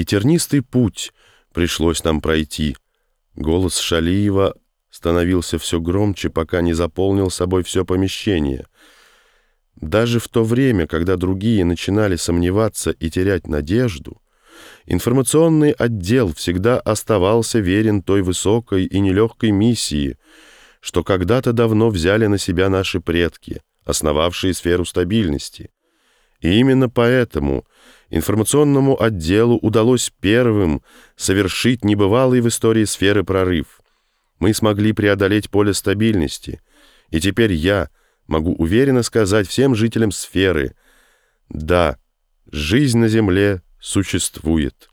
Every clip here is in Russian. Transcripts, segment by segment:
И тернистый путь пришлось нам пройти. Голос Шалиева становился все громче, пока не заполнил собой все помещение. Даже в то время, когда другие начинали сомневаться и терять надежду, информационный отдел всегда оставался верен той высокой и нелегкой миссии, что когда-то давно взяли на себя наши предки, основавшие сферу стабильности. И именно поэтому информационному отделу удалось первым совершить небывалый в истории сферы прорыв. Мы смогли преодолеть поле стабильности, и теперь я могу уверенно сказать всем жителям сферы, да, жизнь на Земле существует.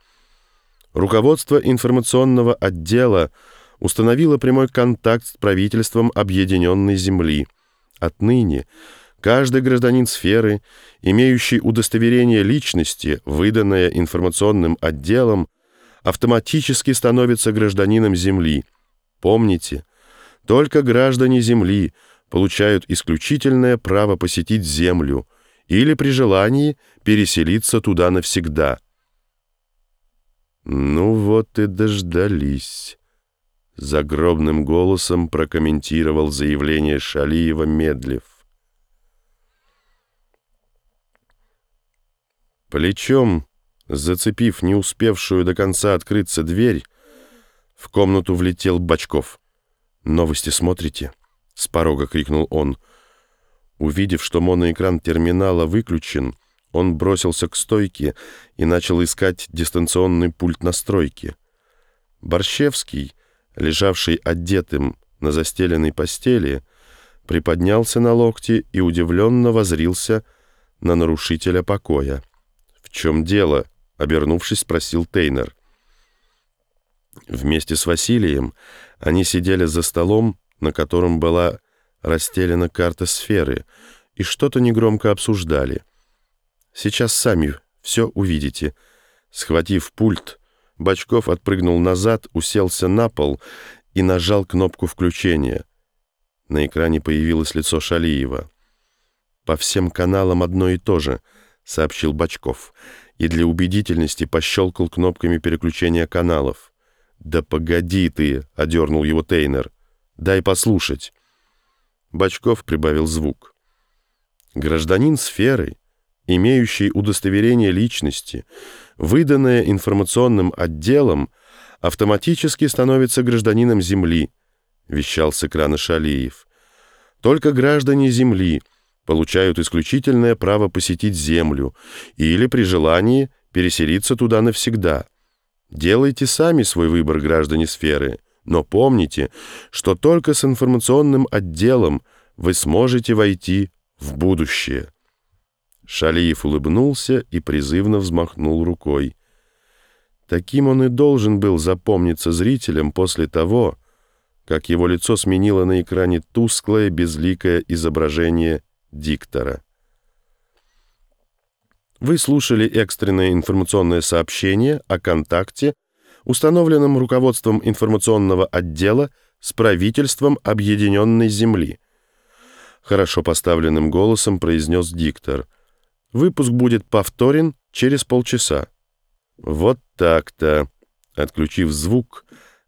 Руководство информационного отдела установило прямой контакт с правительством Объединенной Земли. Отныне Каждый гражданин сферы, имеющий удостоверение личности, выданное информационным отделом, автоматически становится гражданином Земли. Помните, только граждане Земли получают исключительное право посетить Землю или при желании переселиться туда навсегда. «Ну вот и дождались», — загробным голосом прокомментировал заявление Шалиева Медлев. Плечом, зацепив не успевшую до конца открыться дверь, в комнату влетел Бочков. «Новости смотрите?» — с порога крикнул он. Увидев, что моноэкран терминала выключен, он бросился к стойке и начал искать дистанционный пульт настройки. Борщевский, лежавший одетым на застеленной постели, приподнялся на локте и удивленно возрился на нарушителя покоя. «В чем дело?» — обернувшись, спросил Тейнер. Вместе с Василием они сидели за столом, на котором была расстелена карта сферы, и что-то негромко обсуждали. «Сейчас сами все увидите». Схватив пульт, Бочков отпрыгнул назад, уселся на пол и нажал кнопку включения. На экране появилось лицо Шалиева. «По всем каналам одно и то же», сообщил Бочков, и для убедительности пощелкал кнопками переключения каналов. «Да погоди ты!» — одернул его Тейнер. «Дай послушать». Бочков прибавил звук. Гражданин сферы, имеющий удостоверение личности, выданное информационным отделом, автоматически становится гражданином Земли, вещал с экрана Шалиев. Только граждане Земли — получают исключительное право посетить Землю или при желании переселиться туда навсегда. Делайте сами свой выбор, граждане сферы, но помните, что только с информационным отделом вы сможете войти в будущее. Шалиев улыбнулся и призывно взмахнул рукой. Таким он и должен был запомниться зрителям после того, как его лицо сменило на экране тусклое, безликое изображение диктора. Вы слушали экстренное информационное сообщение о контакте, установленном руководством информационного отдела с правительством Объединенной Земли. Хорошо поставленным голосом произнес диктор. Выпуск будет повторен через полчаса. Вот так-то. Отключив звук,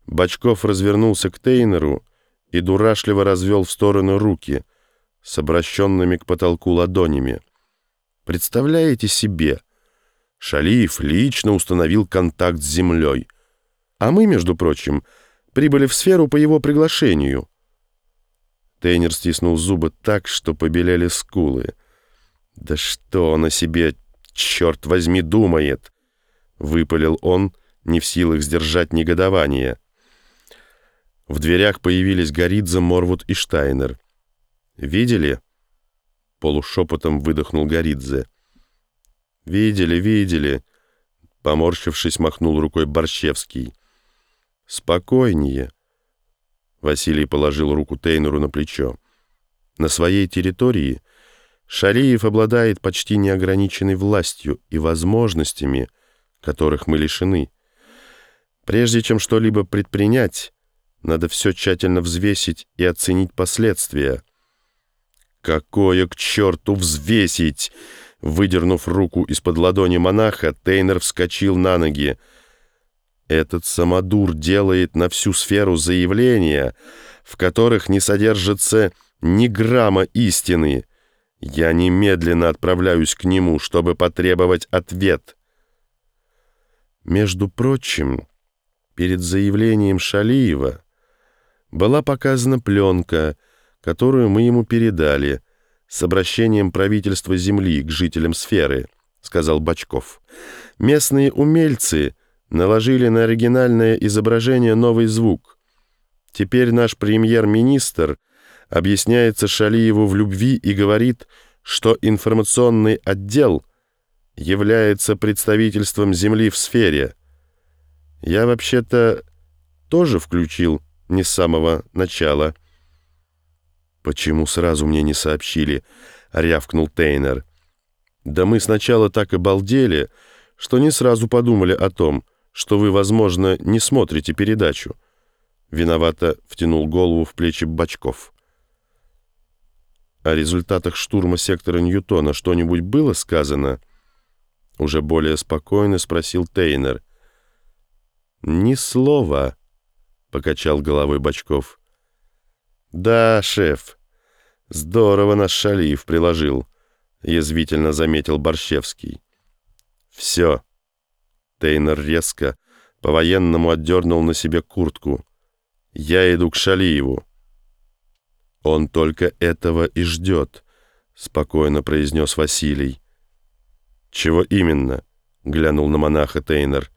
Бочков развернулся к Тейнеру и дурашливо развел в сторону руки — с обращенными к потолку ладонями. Представляете себе, Шалиев лично установил контакт с землей. А мы, между прочим, прибыли в сферу по его приглашению. Тейнер стиснул зубы так, что побелели скулы. «Да что он о себе, черт возьми, думает?» — выпалил он, не в силах сдержать негодование. В дверях появились Горидзе, Морвуд и Штайнер — «Видели?» — полушепотом выдохнул Горидзе. «Видели, видели!» — поморщившись, махнул рукой Борщевский. «Спокойнее!» — Василий положил руку Тейнеру на плечо. «На своей территории Шалиев обладает почти неограниченной властью и возможностями, которых мы лишены. Прежде чем что-либо предпринять, надо все тщательно взвесить и оценить последствия». «Какое к черту взвесить!» Выдернув руку из-под ладони монаха, Тейнер вскочил на ноги. Этот самодур делает на всю сферу заявления, в которых не содержится ни грамма истины. Я немедленно отправляюсь к нему, чтобы потребовать ответ. Между прочим, перед заявлением Шалиева была показана пленка, которую мы ему передали, с обращением правительства Земли к жителям сферы, сказал Бачков. Местные умельцы наложили на оригинальное изображение новый звук. Теперь наш премьер-министр объясняется Шалиеву в любви и говорит, что информационный отдел является представительством Земли в сфере. Я вообще-то тоже включил не с самого начала. «Почему сразу мне не сообщили?» — рявкнул Тейнер. «Да мы сначала так обалдели, что не сразу подумали о том, что вы, возможно, не смотрите передачу». Виновато втянул голову в плечи Бачков. О результатах штурма сектора Ньютона что-нибудь было сказано? Уже более спокойно спросил Тейнер. «Ни слова», — покачал головой Бачков. «Да, шеф, здорово наш Шалиев приложил», — язвительно заметил Борщевский. «Все». Тейнер резко, по-военному отдернул на себе куртку. «Я иду к Шалиеву». «Он только этого и ждет», — спокойно произнес Василий. «Чего именно?» — глянул на монаха Тейнер.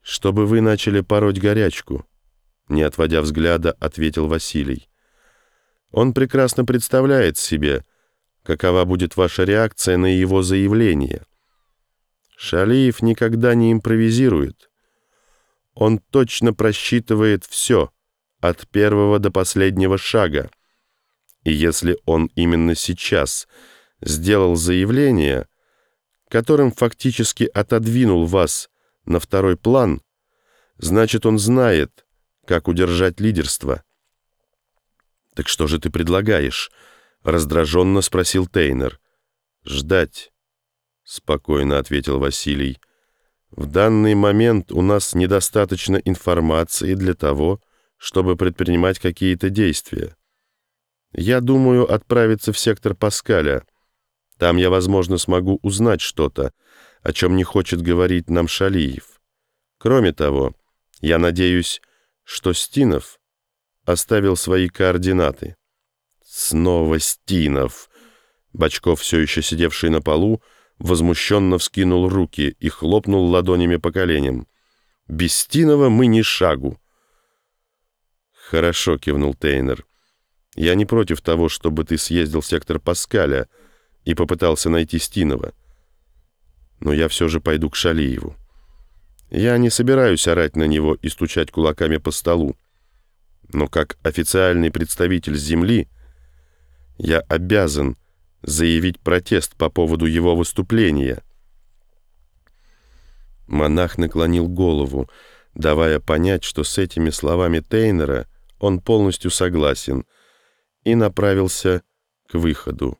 «Чтобы вы начали пороть горячку», — не отводя взгляда, ответил Василий. «Он прекрасно представляет себе, какова будет ваша реакция на его заявление. Шалиев никогда не импровизирует. Он точно просчитывает все — от первого до последнего шага. И если он именно сейчас сделал заявление, которым фактически отодвинул вас на второй план, значит, он знает, как удержать лидерство. «Так что же ты предлагаешь?» — раздраженно спросил Тейнер. «Ждать», — спокойно ответил Василий. «В данный момент у нас недостаточно информации для того, чтобы предпринимать какие-то действия. Я думаю отправиться в сектор Паскаля. Там я, возможно, смогу узнать что-то, о чем не хочет говорить нам Шалиев. Кроме того, я надеюсь, что Стинов оставил свои координаты. Снова Стинов. Бочков, все еще сидевший на полу, возмущенно вскинул руки и хлопнул ладонями по коленям. «Без Стинова мы ни шагу». «Хорошо», — кивнул Тейнер. «Я не против того, чтобы ты съездил в сектор Паскаля и попытался найти Стинова. Но я все же пойду к Шалиеву. Я не собираюсь орать на него и стучать кулаками по столу. Но как официальный представитель Земли я обязан заявить протест по поводу его выступления». Монах наклонил голову, давая понять, что с этими словами Тейнера — он полностью согласен и направился к выходу.